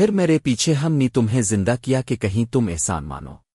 پھر میرے پیچھے ہم نے تمہیں زندہ کیا کہ کہیں تم احسان مانو۔